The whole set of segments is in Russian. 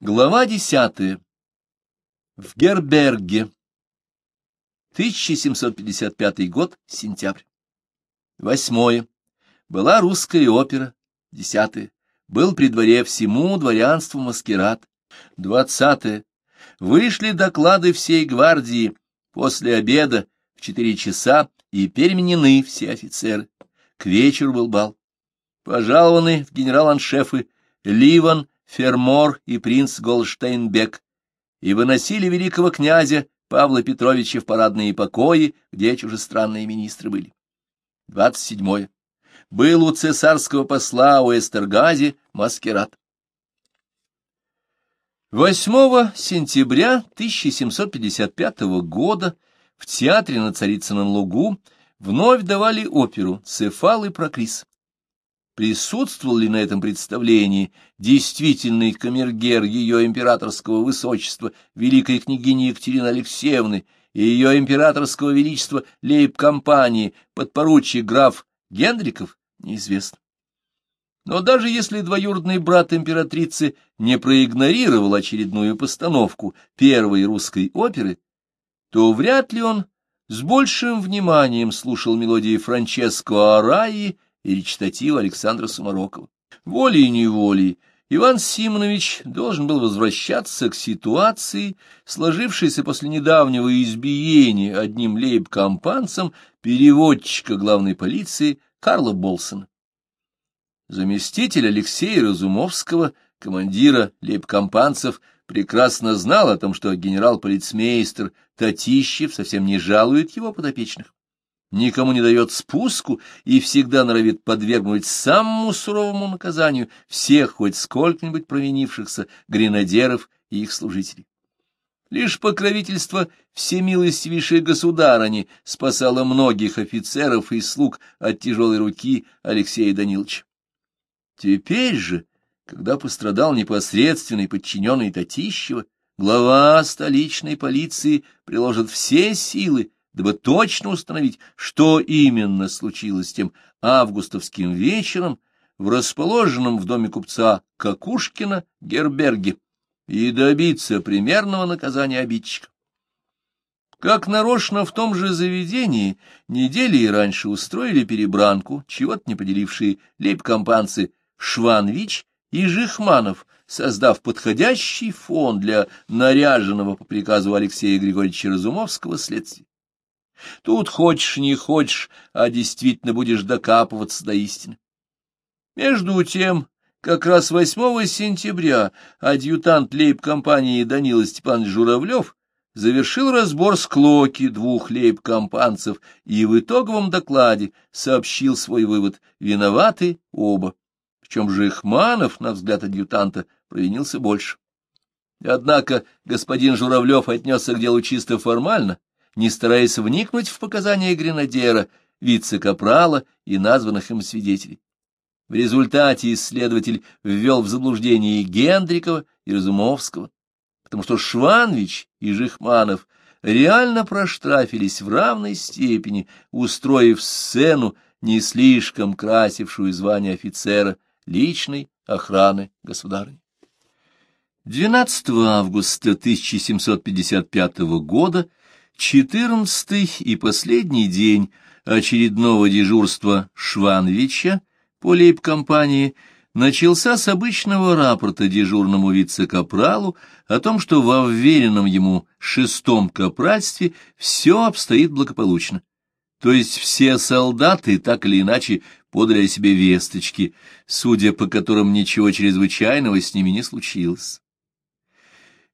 Глава десятая. В Герберге. 1755 год, сентябрь. Восьмое. Была русская опера. Десятое. Был при дворе всему дворянству маскирад. Двадцатое. Вышли доклады всей гвардии после обеда в четыре часа и переменены все офицеры. К вечеру был бал. Пожалованы в генерал-аншефы Ливан, Фермор и принц Голштейнбек и выносили великого князя Павла Петровича в парадные покои, где чужестранные министры были. 27. Был у цесарского посла у Эстергази маскирад. 8 сентября 1755 года в театре на Царицыном лугу вновь давали оперу «Цефал и Прокрис» присутствовал ли на этом представлении действительный камергер ее императорского высочества, великой княгини Екатерины Алексеевны, и ее императорского величества лейб-компании, подпоручик граф Гендриков, неизвестно. Но даже если двоюродный брат императрицы не проигнорировал очередную постановку первой русской оперы, то вряд ли он с большим вниманием слушал мелодии Франческо Араи и речитатив Александра Сумарокова. Волей-неволей Иван Симонович должен был возвращаться к ситуации, сложившейся после недавнего избиения одним лейб-компанцем переводчика главной полиции Карла Болсона. Заместитель Алексея Разумовского, командира лейб-компанцев, прекрасно знал о том, что генерал-полицмейстер Татищев совсем не жалует его подопечных никому не дает спуску и всегда норовит подвергнуть самому суровому наказанию всех хоть сколько-нибудь провинившихся гренадеров и их служителей. Лишь покровительство всемилостивейшей государыни спасало многих офицеров и слуг от тяжелой руки Алексея Даниловича. Теперь же, когда пострадал непосредственный подчиненный Татищева, глава столичной полиции приложит все силы, дабы точно установить, что именно случилось тем августовским вечером в расположенном в доме купца Какушкина Герберге и добиться примерного наказания обидчика. Как нарочно в том же заведении недели и раньше устроили перебранку, чего-то не поделившие лейб-компанцы Шванвич и Жихманов, создав подходящий фон для наряженного по приказу Алексея Григорьевича Разумовского следствия. Тут хочешь не хочешь, а действительно будешь докапываться до истины. Между тем, как раз 8 сентября адъютант лейб-компании Данила Степанович Журавлев завершил разбор склоки двух лейб-компанцев и в итоговом докладе сообщил свой вывод — виноваты оба. Причем же Ихманов, на взгляд адъютанта, провинился больше. Однако господин Журавлев отнесся к делу чисто формально, не стараясь вникнуть в показания гренадера, вице-капрала и названных им свидетелей. В результате исследователь ввел в заблуждение и Гендрикова, и Разумовского, потому что Шванвич и Жихманов реально проштрафились в равной степени, устроив сцену, не слишком красившую звание офицера личной охраны государыни. 12 августа 1755 года Четырнадцатый и последний день очередного дежурства Шванвича по лейб-компании начался с обычного рапорта дежурному вице-капралу о том, что во вверенном ему шестом капральстве все обстоит благополучно. То есть все солдаты так или иначе подали себе весточки, судя по которым ничего чрезвычайного с ними не случилось.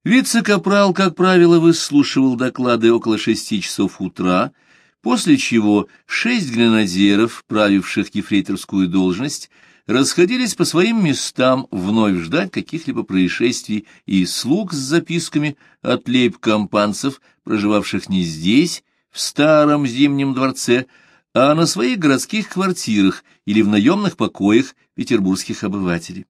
Вице-капрал, как правило, выслушивал доклады около шести часов утра, после чего шесть гренадеров, правивших ефрейторскую должность, расходились по своим местам вновь ждать каких-либо происшествий и слуг с записками от лейб-компанцев, проживавших не здесь, в старом зимнем дворце, а на своих городских квартирах или в наемных покоях петербургских обывателей.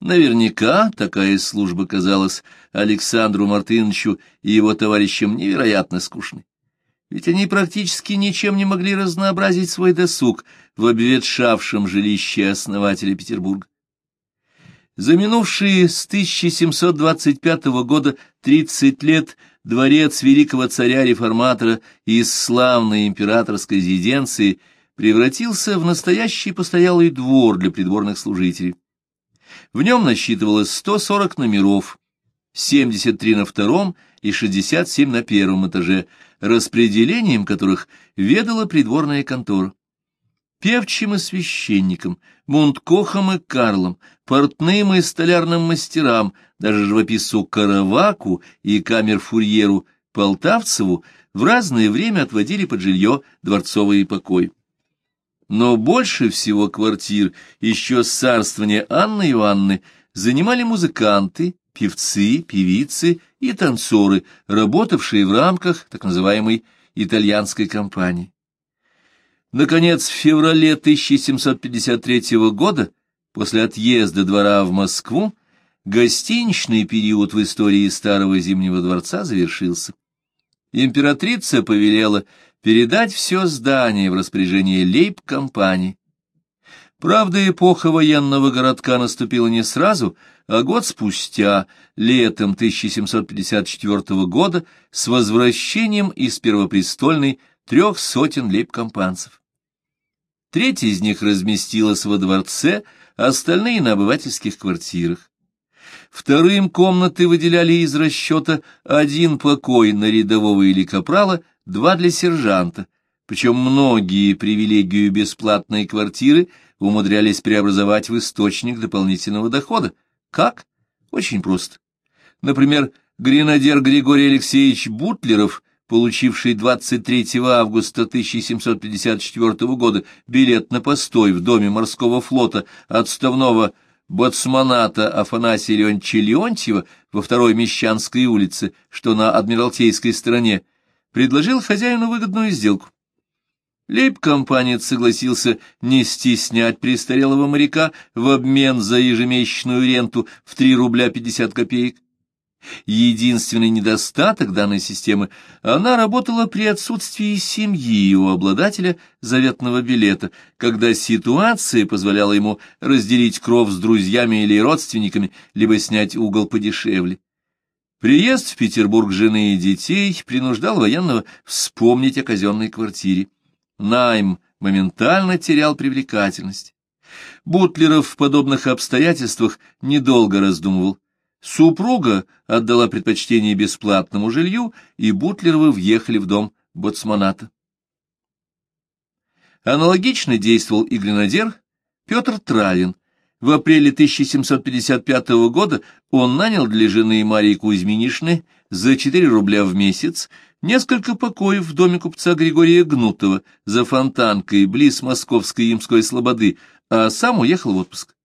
Наверняка такая служба казалась Александру Мартыновичу и его товарищам невероятно скучной. Ведь они практически ничем не могли разнообразить свой досуг в обветшавшем жилище основателя Петербурга. За минувшие с 1725 года 30 лет дворец великого царя-реформатора из славной императорской резиденции превратился в настоящий постоялый двор для придворных служителей. В нем насчитывалось 140 номеров, 73 на втором и 67 на первом этаже, распределением которых ведала придворная контора певчим и священникам, мунткохам и карлам, портным и столярным мастерам, даже живописцу Караваку и камер-фурьеру Полтавцеву в разное время отводили под жилье дворцовые покои. Но больше всего квартир еще с царствования Анны Иоанны занимали музыканты, певцы, певицы и танцоры, работавшие в рамках так называемой итальянской компании. Наконец, в феврале 1753 года, после отъезда двора в Москву, гостиничный период в истории Старого Зимнего дворца завершился. Императрица повелела передать все здание в распоряжение лейб-компании. Правда, эпоха военного городка наступила не сразу, а год спустя, летом 1754 года, с возвращением из Первопрестольной трех сотен лейб-компанцев. Треть из них разместилась во дворце, остальные — на обывательских квартирах. Вторым комнаты выделяли из расчета один покой на рядового или капрала, два для сержанта, причем многие привилегию бесплатной квартиры умудрялись преобразовать в источник дополнительного дохода. Как? Очень просто. Например, гренадер Григорий Алексеевич Бутлеров получивший 23 августа 1754 года билет на постой в доме морского флота отставного боцманата Афанасия Леонтьева во второй Мещанской улице, что на Адмиралтейской стороне, предложил хозяину выгодную сделку. Лейб-компанец согласился не стеснять престарелого моряка в обмен за ежемесячную ренту в 3 рубля 50 копеек. Единственный недостаток данной системы — она работала при отсутствии семьи у обладателя заветного билета, когда ситуация позволяла ему разделить кров с друзьями или родственниками, либо снять угол подешевле. Приезд в Петербург жены и детей принуждал военного вспомнить о казенной квартире. Найм моментально терял привлекательность. Бутлеров в подобных обстоятельствах недолго раздумывал. Супруга отдала предпочтение бесплатному жилью, и Бутлеровы въехали в дом боцманата. Аналогично действовал и гренадер Петр Травин. В апреле 1755 года он нанял для жены Марии Кузьминишны за 4 рубля в месяц несколько покоев в доме купца Григория Гнутова за фонтанкой близ Московской Имской Слободы, а сам уехал в отпуск.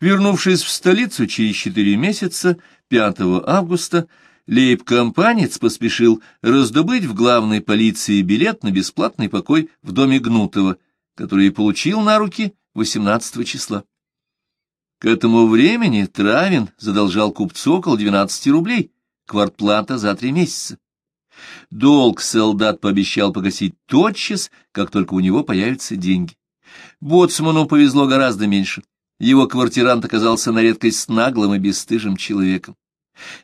Вернувшись в столицу через четыре месяца, 5 августа, лейб-компанец поспешил раздобыть в главной полиции билет на бесплатный покой в доме Гнутова, который получил на руки 18 числа. К этому времени Травин задолжал купцу около 12 рублей, квартплата за три месяца. Долг солдат пообещал погасить тотчас, как только у него появятся деньги. Боцману повезло гораздо меньше. Его квартирант оказался на редкость наглым и бесстыжим человеком.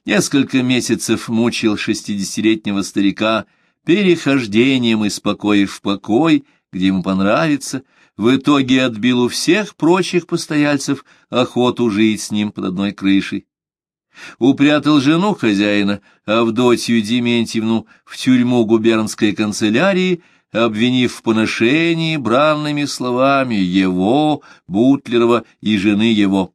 Несколько месяцев мучил шестидесятилетнего старика перехождением из покоя в покой, где ему понравится, в итоге отбил у всех прочих постояльцев охоту жить с ним под одной крышей. Упрятал жену хозяина, Авдотью Дементьевну, в тюрьму губернской канцелярии обвинив в поношении бранными словами его, Бутлерова и жены его.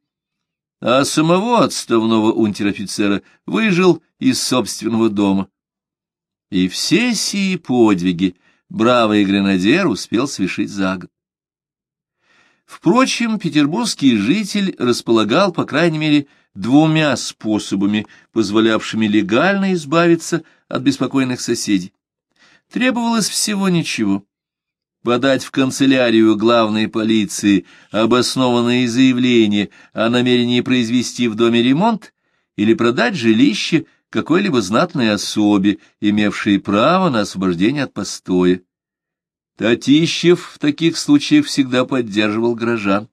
А самого отставного унтер-офицера выжил из собственного дома. И все сии подвиги бравый гренадер успел совершить за год. Впрочем, петербургский житель располагал, по крайней мере, двумя способами, позволявшими легально избавиться от беспокойных соседей. Требовалось всего ничего. Подать в канцелярию главной полиции обоснованное заявление о намерении произвести в доме ремонт или продать жилище какой-либо знатной особе, имевшей право на освобождение от постоя. Татищев в таких случаях всегда поддерживал горожан.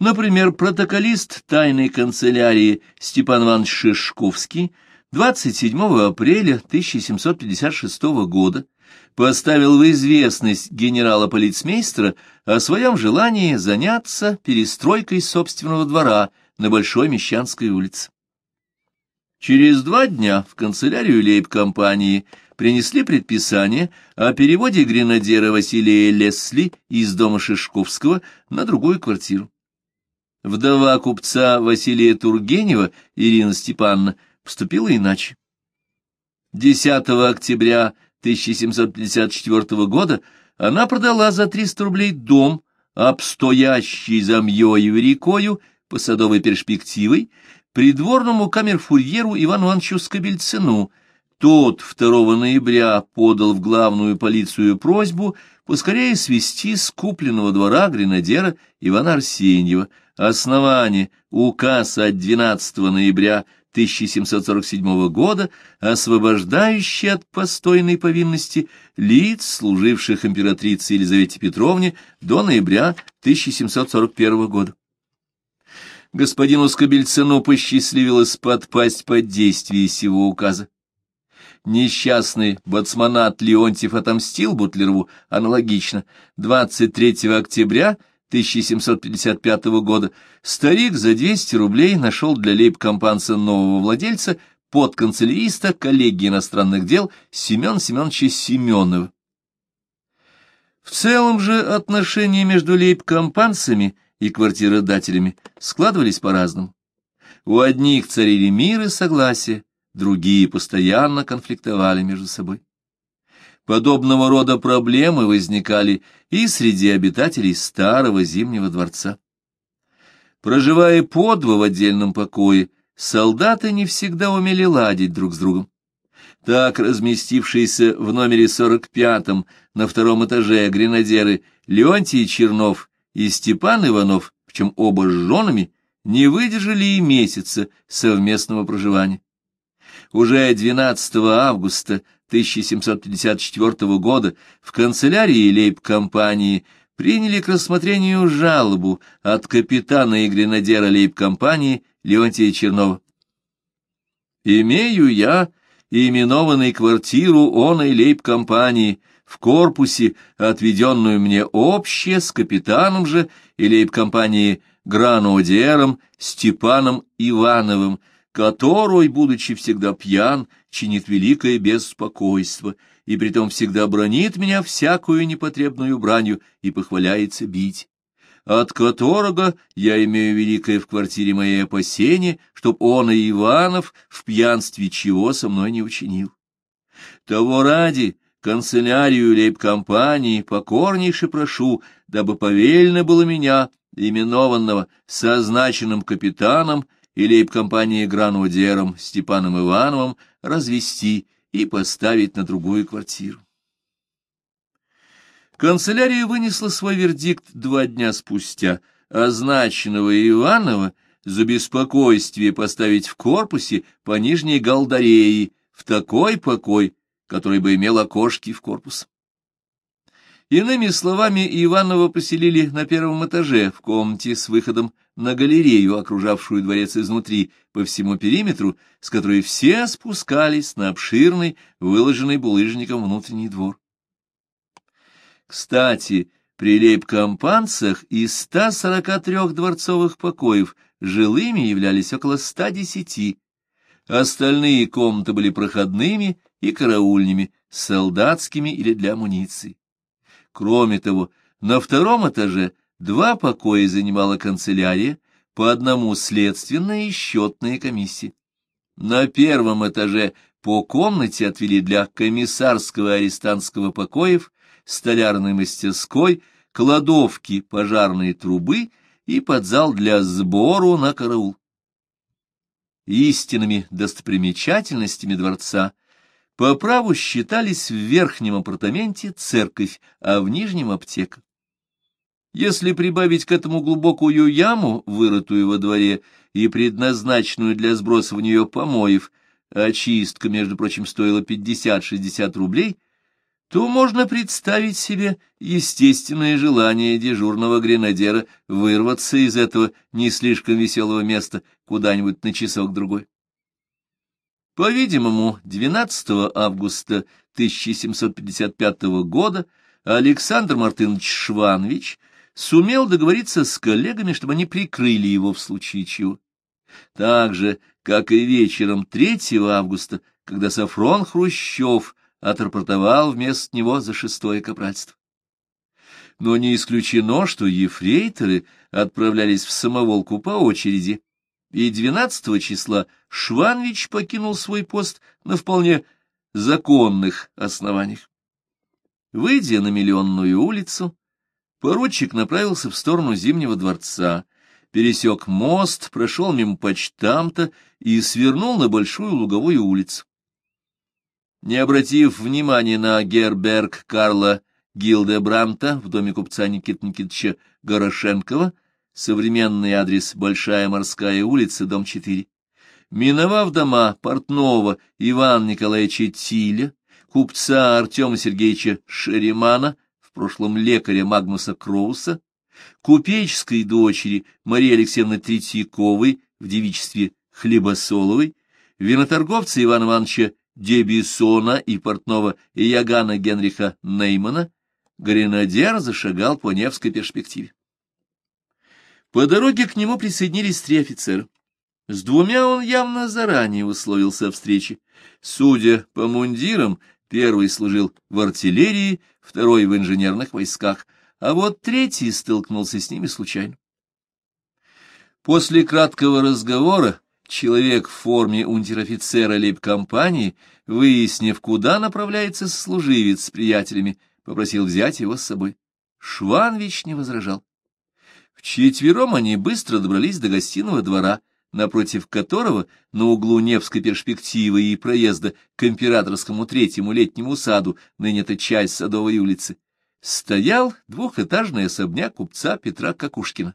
Например, протоколист тайной канцелярии Степан Иванович Шишковский 27 апреля 1756 года поставил в известность генерала-полицмейстера о своем желании заняться перестройкой собственного двора на Большой Мещанской улице. Через два дня в канцелярию лейб-компании принесли предписание о переводе гренадера Василия Лесли из дома Шишковского на другую квартиру. Вдова купца Василия Тургенева Ирина Степановна поступила иначе. 10 октября 1754 года она продала за 300 рублей дом, обстоящий за Мьёю рекою по садовой перспективой, придворному камерфурьеру Ивану Ивановичу Скобельцину. Тот 2 ноября подал в главную полицию просьбу поскорее свести с купленного двора гренадера Ивана Арсеньева, Основание. Указ от 12 ноября 1747 года, освобождающий от постойной повинности лиц, служивших императрице Елизавете Петровне до ноября 1741 года. Господину Скобельцину посчастливилось подпасть под действие сего указа. Несчастный бацманат Леонтьев отомстил Бутлерову аналогично 23 октября 1755 года старик за 200 рублей нашел для лейб-компанца нового владельца подканцеляриста коллегии иностранных дел Семен Семеновича Семенова. В целом же отношения между лейб-компанцами и квартиродателями складывались по-разному. У одних царили мир и согласие, другие постоянно конфликтовали между собой. Подобного рода проблемы возникали и среди обитателей старого Зимнего дворца. Проживая по два в отдельном покое, солдаты не всегда умели ладить друг с другом. Так, разместившиеся в номере 45-м на втором этаже гренадеры Леонтий Чернов и Степан Иванов, причем оба с женами, не выдержали и месяца совместного проживания. Уже 12 августа 1754 года в канцелярии лейб-компании приняли к рассмотрению жалобу от капитана и гренадера лейб-компании Леонтия Чернова. «Имею я именованной квартиру оной лейб-компании в корпусе, отведенную мне общее с капитаном же и лейб-компании Грануодером Степаном Ивановым, который, будучи всегда пьян, чинит великое беспокойство, и притом всегда бронит меня всякую непотребную бранью и похваляется бить, от которого я имею великое в квартире моей опасение, чтоб он и Иванов в пьянстве чего со мной не учинил. Того ради канцелярию лейб-компании покорнейше прошу, дабы повельно было меня, именованного созначенным капитаном, и лейб-компании Гранудером Степаном Ивановым развести и поставить на другую квартиру. Канцелярия вынесла свой вердикт два дня спустя, означенного Иванова за беспокойствие поставить в корпусе по нижней галдарее в такой покой, который бы имел окошки в корпус. Иными словами, Иванова поселили на первом этаже в комнате с выходом на галерею, окружавшую дворец изнутри, по всему периметру, с которой все спускались на обширный, выложенный булыжником внутренний двор. Кстати, при лейб-компанцах из 143 дворцовых покоев жилыми являлись около 110. Остальные комнаты были проходными и караульными, солдатскими или для амуниции. Кроме того, на втором этаже два покоя занимала канцелярия, по одному следственная и счетная комиссии. На первом этаже по комнате отвели для комиссарского и арестантского покоев, столярной мастерской, кладовки, пожарные трубы и подзал для сбору на караул. Истинными достопримечательностями дворца — по праву считались в верхнем апартаменте церковь, а в нижнем аптека. Если прибавить к этому глубокую яму, вырытую во дворе и предназначенную для сброса в нее помоев, очистка, между прочим, стоила 50-60 рублей, то можно представить себе естественное желание дежурного гренадера вырваться из этого не слишком веселого места куда-нибудь на часок-другой. По-видимому, 12 августа 1755 года Александр Мартынович Шванович сумел договориться с коллегами, чтобы они прикрыли его в случае чего. Так же, как и вечером 3 августа, когда Сафрон Хрущев отрапортовал вместо него за шестое капральство. Но не исключено, что ефрейторы отправлялись в самоволку по очереди, и 12 числа Шванвич покинул свой пост на вполне законных основаниях. Выйдя на Миллионную улицу, поручик направился в сторону Зимнего дворца, пересек мост, прошел мимо почтамта и свернул на Большую Луговую улицу. Не обратив внимания на Герберг Карла Гилдебранта в доме купца Никита Никитича Горошенкова, современный адрес Большая Морская улица, дом 4, миновав дома портного Ивана Николаевича Тиля, купца Артема Сергеевича Шеремана, прошлом лекаря Магнуса Кроуса, купеческой дочери Марии Алексеевны Третьяковой в девичестве Хлебосоловой, виноторговца Ивана Ивановича Дебисона и портного Ягана Генриха Неймана, гренадер зашагал по Невской перспективе. По дороге к нему присоединились три офицера. С двумя он явно заранее условился о встрече. Судя по мундирам, первый служил в артиллерии, второй в инженерных войсках, а вот третий столкнулся с ними случайно. После краткого разговора Человек в форме унтер-офицера лейб-компании, выяснив, куда направляется служивец с приятелями, попросил взять его с собой. Шванвич не возражал. Вчетвером они быстро добрались до гостиного двора, напротив которого, на углу Невской перспективы и проезда к императорскому третьему летнему саду, ныне это часть Садовой улицы, стоял двухэтажный особняк купца Петра Кокушкина.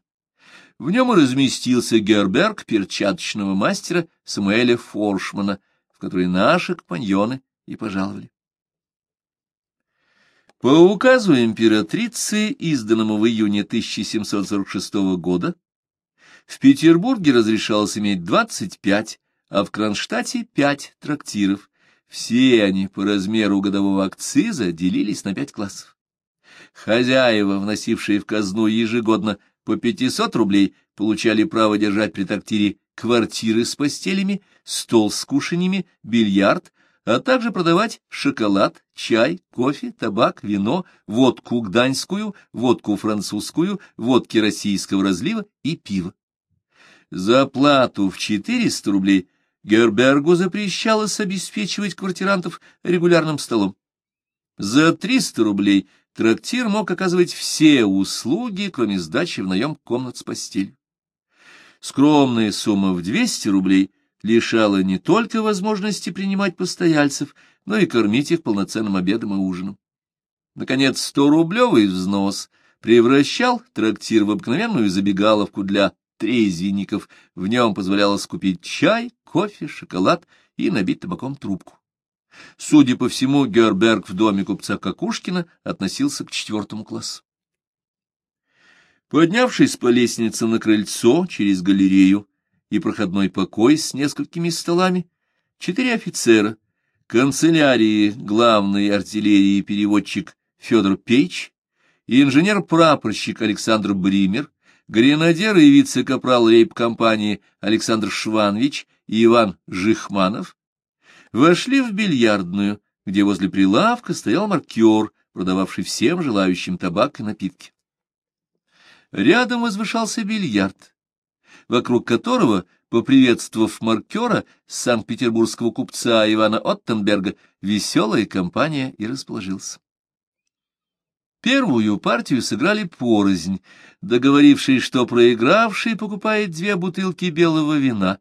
В нем и разместился Герберг перчаточного мастера Самуэля Форшмана, в который наши компаньоны и пожаловали. По указу императрицы, изданному в июне 1746 года, в Петербурге разрешалось иметь 25, а в Кронштадте 5 трактиров. Все они по размеру годового акциза делились на 5 классов. Хозяева, вносившие в казну ежегодно по 500 рублей получали право держать при трактире квартиры с постелями, стол с кушаньями, бильярд, а также продавать шоколад, чай, кофе, табак, вино, водку гданьскую, водку французскую, водки российского разлива и пиво. За плату в 400 рублей Гербергу запрещалось обеспечивать квартирантов регулярным столом. За 300 рублей трактир мог оказывать все услуги, кроме сдачи в наем комнат с постелью. Скромная сумма в 200 рублей лишала не только возможности принимать постояльцев, но и кормить их полноценным обедом и ужином. Наконец, 100-рублевый взнос превращал трактир в обыкновенную забегаловку для трезвенников. В нем позволялось купить чай, кофе, шоколад и набить табаком трубку. Судя по всему, Герберг в доме купца Кокушкина относился к четвертому классу. Поднявшись по лестнице на крыльцо через галерею и проходной покой с несколькими столами, четыре офицера, канцелярии главной артиллерии переводчик Федор Пейч и инженер-прапорщик Александр Бример, гренадер и вице-капрал рейб-компании Александр Шванович и Иван Жихманов вошли в бильярдную, где возле прилавка стоял маркер, продававший всем желающим табак и напитки. Рядом возвышался бильярд, вокруг которого, поприветствовав маркера санкт-петербургского купца Ивана Оттенберга, веселая компания и расположился. Первую партию сыграли порознь, договорившись, что проигравший покупает две бутылки белого вина.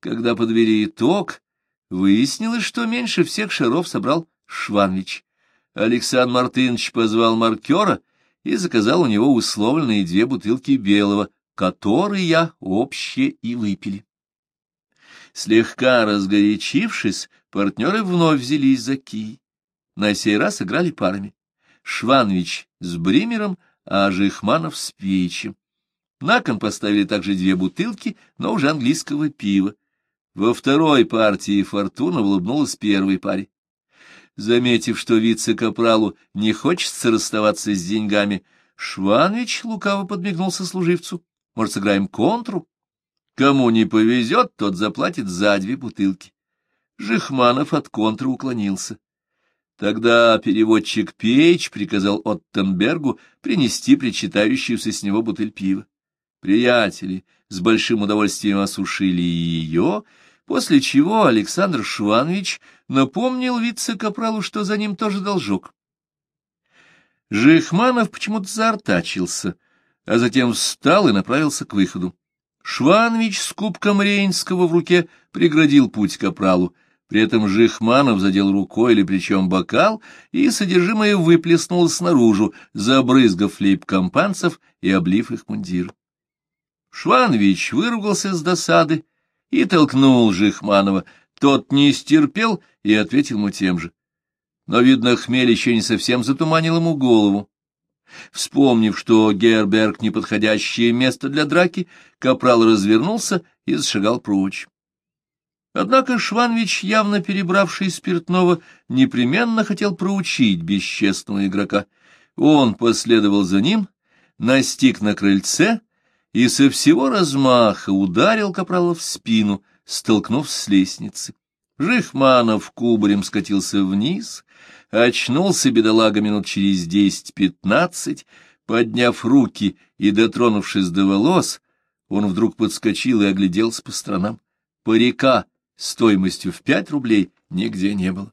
Когда подвели итог, Выяснилось, что меньше всех шаров собрал Шванвич. Александр Мартынович позвал маркера и заказал у него условленные две бутылки белого, которые общие и выпили. Слегка разгорячившись, партнеры вновь взялись за кий. на сей раз играли парами. Шванович с Бримером, а Жихманов с Печем. На кон поставили также две бутылки, но уже английского пива. Во второй партии Фортуна улыбнулась первой паре. Заметив, что вице-капралу не хочется расставаться с деньгами, Шванович лукаво подмигнул сослуживцу. Может, сыграем контру? Кому не повезет, тот заплатит за две бутылки. Жихманов от контры уклонился. Тогда переводчик Пейч приказал Оттенбергу принести причитающуюся с него бутыль пива. Приятели с большим удовольствием осушили ее, после чего Александр Шванович напомнил вице-капралу, что за ним тоже должок. Жихманов почему-то заортачился, а затем встал и направился к выходу. Шванович с кубком Рейнского в руке преградил путь капралу, при этом Жихманов задел рукой или плечом бокал, и содержимое выплеснулось наружу, забрызгав лейб-компанцев и облив их мундир. Шванович выругался с досады и толкнул Жихманова. Тот не стерпел и ответил ему тем же. Но, видно, хмель еще не совсем затуманил ему голову. Вспомнив, что Герберг — неподходящее место для драки, капрал развернулся и зашагал прочь. Однако Шванович, явно перебравший спиртного, непременно хотел проучить бесчестного игрока. Он последовал за ним, настиг на крыльце и со всего размаха ударил капрала в спину, столкнув с лестницы. Жихманов кубарем скатился вниз, очнулся бедолага минут через десять-пятнадцать, подняв руки и дотронувшись до волос, он вдруг подскочил и огляделся по сторонам. Парика стоимостью в пять рублей нигде не было.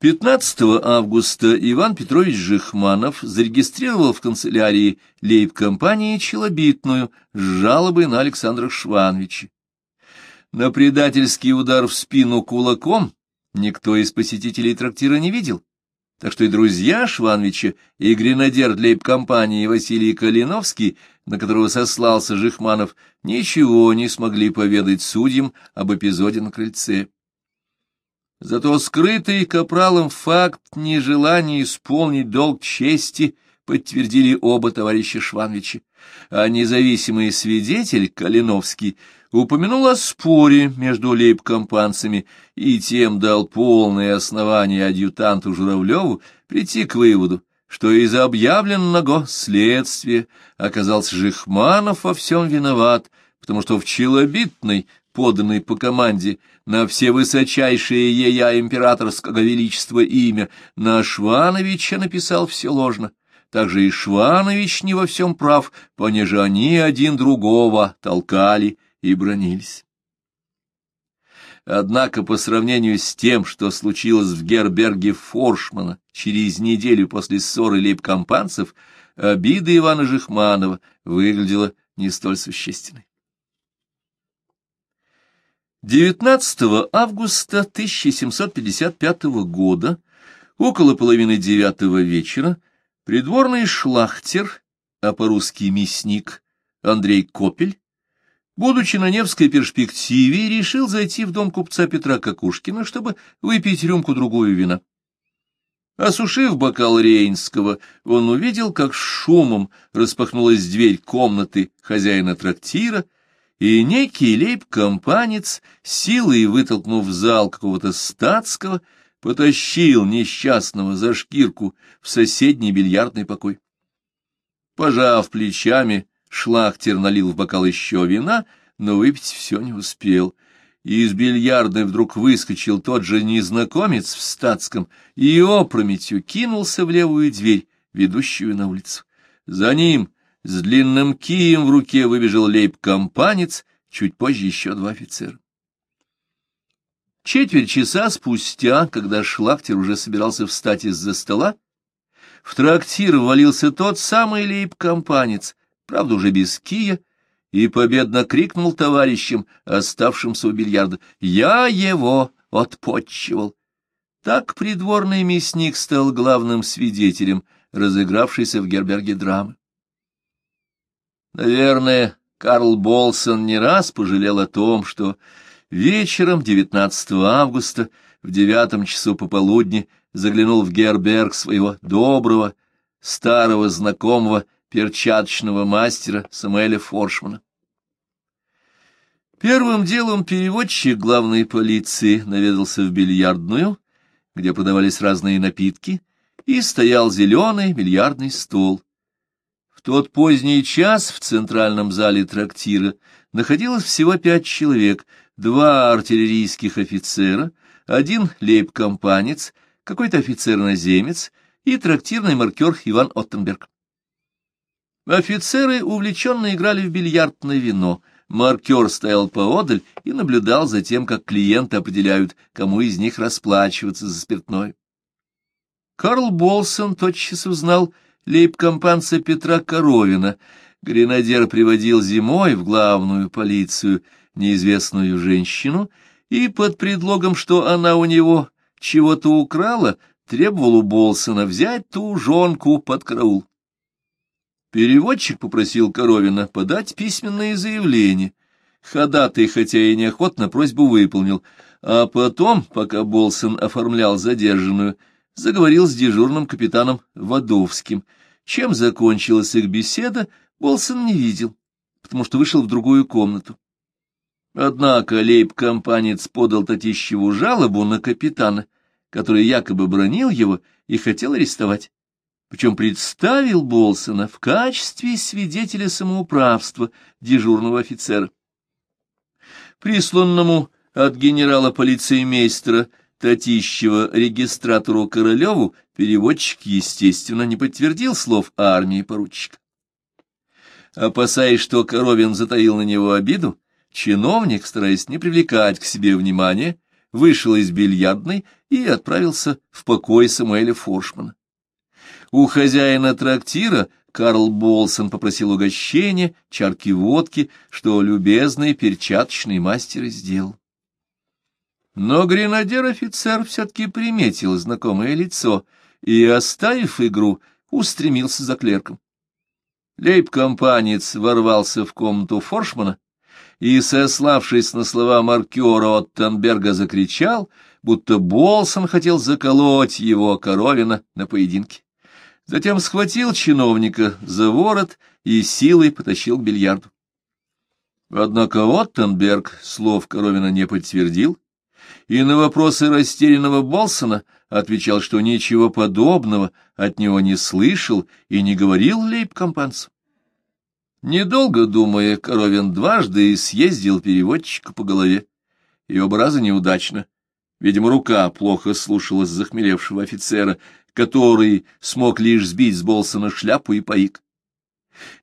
15 августа Иван Петрович Жихманов зарегистрировал в канцелярии лейб-компании Челобитную с жалобой на Александра Швановича. На предательский удар в спину кулаком никто из посетителей трактира не видел, так что и друзья Швановича, и гренадер лейб-компании Василий Калиновский, на которого сослался Жихманов, ничего не смогли поведать судьям об эпизоде на крыльце. Зато скрытый капралом факт нежелания исполнить долг чести подтвердили оба товарища Шванвича, а независимый свидетель Калиновский упомянул о споре между лейб-компанцами и тем дал полное основание адъютанту Журавлеву прийти к выводу, что из объявленного следствия оказался Жихманов во всем виноват, потому что в челобитной поданный по команде на все высочайшие ея императорского величества имя, на Швановича написал все ложно. Также и Шванович не во всем прав, понеже они один другого толкали и бронились. Однако по сравнению с тем, что случилось в Герберге Форшмана через неделю после ссоры лейб-компанцев, обида Ивана Жихманова выглядела не столь существенной. 19 августа 1755 года, около половины девятого вечера, придворный шлахтер, а по-русски мясник, Андрей Копель, будучи на Невской перспективе, решил зайти в дом купца Петра Кокушкина, чтобы выпить рюмку-другую вина. Осушив бокал Рейнского, он увидел, как шумом распахнулась дверь комнаты хозяина трактира, и некий лейб-компанец, силой вытолкнув в зал какого-то статского, потащил несчастного за шкирку в соседний бильярдный покой. Пожав плечами, шлахтер налил в бокал еще вина, но выпить все не успел. И из бильярдной вдруг выскочил тот же незнакомец в статском и опрометью кинулся в левую дверь, ведущую на улицу. За ним с длинным кием в руке выбежал лейб-компанец, чуть позже еще два офицера. Четверть часа спустя, когда Шлахтер уже собирался встать из-за стола, в трактир ввалился тот самый лейб-компанец, правда, уже без кия, и победно крикнул товарищам, оставшимся у бильярда, «Я его отпотчевал!» Так придворный мясник стал главным свидетелем разыгравшейся в Герберге драмы. Наверное, Карл Болсон не раз пожалел о том, что вечером 19 августа в девятом часу пополудни заглянул в Герберг своего доброго, старого знакомого перчаточного мастера Самуэля Форшмана. Первым делом переводчик главной полиции наведался в бильярдную, где подавались разные напитки, и стоял зеленый бильярдный стол. В тот поздний час в центральном зале трактира находилось всего пять человек, два артиллерийских офицера, один лейб-компанец, какой-то офицер-наземец и трактирный маркер Иван Оттенберг. Офицеры увлеченно играли в бильярдное вино, маркер стоял поодаль и наблюдал за тем, как клиенты определяют, кому из них расплачиваться за спиртное. Карл Болсон тотчас узнал лейб-компанца Петра Коровина. Гренадер приводил зимой в главную полицию неизвестную женщину и под предлогом, что она у него чего-то украла, требовал у Болсона взять ту жонку под караул. Переводчик попросил Коровина подать письменное заявление. Ходатай, хотя и неохотно, просьбу выполнил, а потом, пока Болсон оформлял задержанную, заговорил с дежурным капитаном Водовским. Чем закончилась их беседа, Болсон не видел, потому что вышел в другую комнату. Однако лейб-компанец подал Татищеву жалобу на капитана, который якобы бронил его и хотел арестовать. Причем представил Болсона в качестве свидетеля самоуправства дежурного офицера. Присланному от генерала-полицеймейстера Татищева регистратору Королеву переводчик, естественно, не подтвердил слов армии поручика. Опасаясь, что Коровин затаил на него обиду, чиновник, стараясь не привлекать к себе внимания, вышел из бильярдной и отправился в покой Самуэля Форшмана. У хозяина трактира Карл Болсон попросил угощения, чарки водки, что любезный перчаточный мастер сделал. Но гренадер-офицер все-таки приметил знакомое лицо и, оставив игру, устремился за клерком. Лейб-компанец ворвался в комнату Форшмана и, сославшись на слова маркера Оттенберга, закричал, будто Болсон хотел заколоть его, Коровина, на поединке. Затем схватил чиновника за ворот и силой потащил к бильярду. Однако Оттенберг слов Коровина не подтвердил, и на вопросы растерянного Болсона отвечал, что ничего подобного от него не слышал и не говорил лейб-компанцу. Недолго думая, Коровин дважды съездил переводчика по голове, и оба раза неудачно. Видимо, рука плохо слушалась захмелевшего офицера, который смог лишь сбить с Болсона шляпу и поик.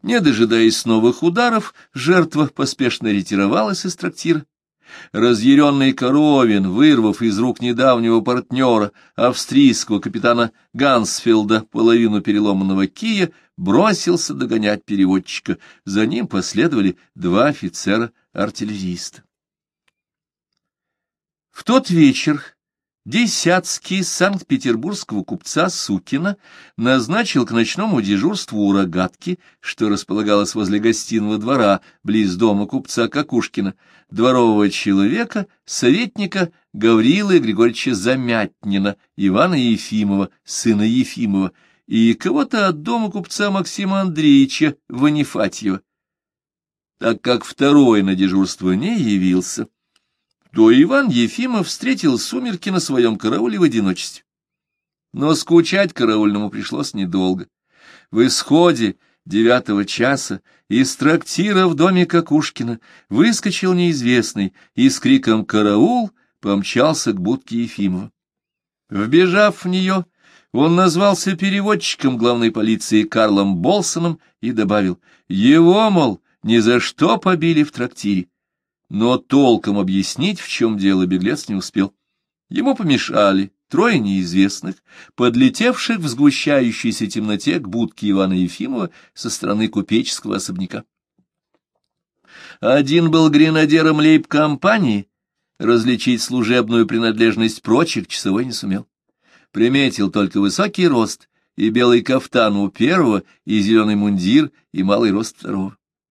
Не дожидаясь новых ударов, жертва поспешно ретировалась из трактира. Разъяренный Коровин, вырвав из рук недавнего партнера, австрийского капитана Гансфилда, половину переломанного кия, бросился догонять переводчика. За ним последовали два офицера-артиллериста. В тот вечер Десятский санкт-петербургского купца Сукина назначил к ночному дежурству у рогатки, что располагалось возле гостиного двора, близ дома купца Какушкина, дворового человека, советника Гаврилы Григорьевича Замятнина, Ивана Ефимова, сына Ефимова, и кого-то от дома купца Максима Андреевича Ванифатьева. Так как второй на дежурство не явился, то Иван Ефимов встретил сумерки на своем карауле в одиночестве. Но скучать караульному пришлось недолго. В исходе девятого часа из трактира в доме Какушкина выскочил неизвестный и с криком «Караул!» помчался к будке Ефимова. Вбежав в нее, он назвался переводчиком главной полиции Карлом Болсоном и добавил «Его, мол, ни за что побили в трактире» но толком объяснить, в чем дело, беглец не успел. Ему помешали трое неизвестных, подлетевших в сгущающейся темноте к будке Ивана Ефимова со стороны купеческого особняка. Один был гренадером лейб-компании, различить служебную принадлежность прочих часовой не сумел. Приметил только высокий рост и белый кафтан у первого, и зеленый мундир, и малый рост второго.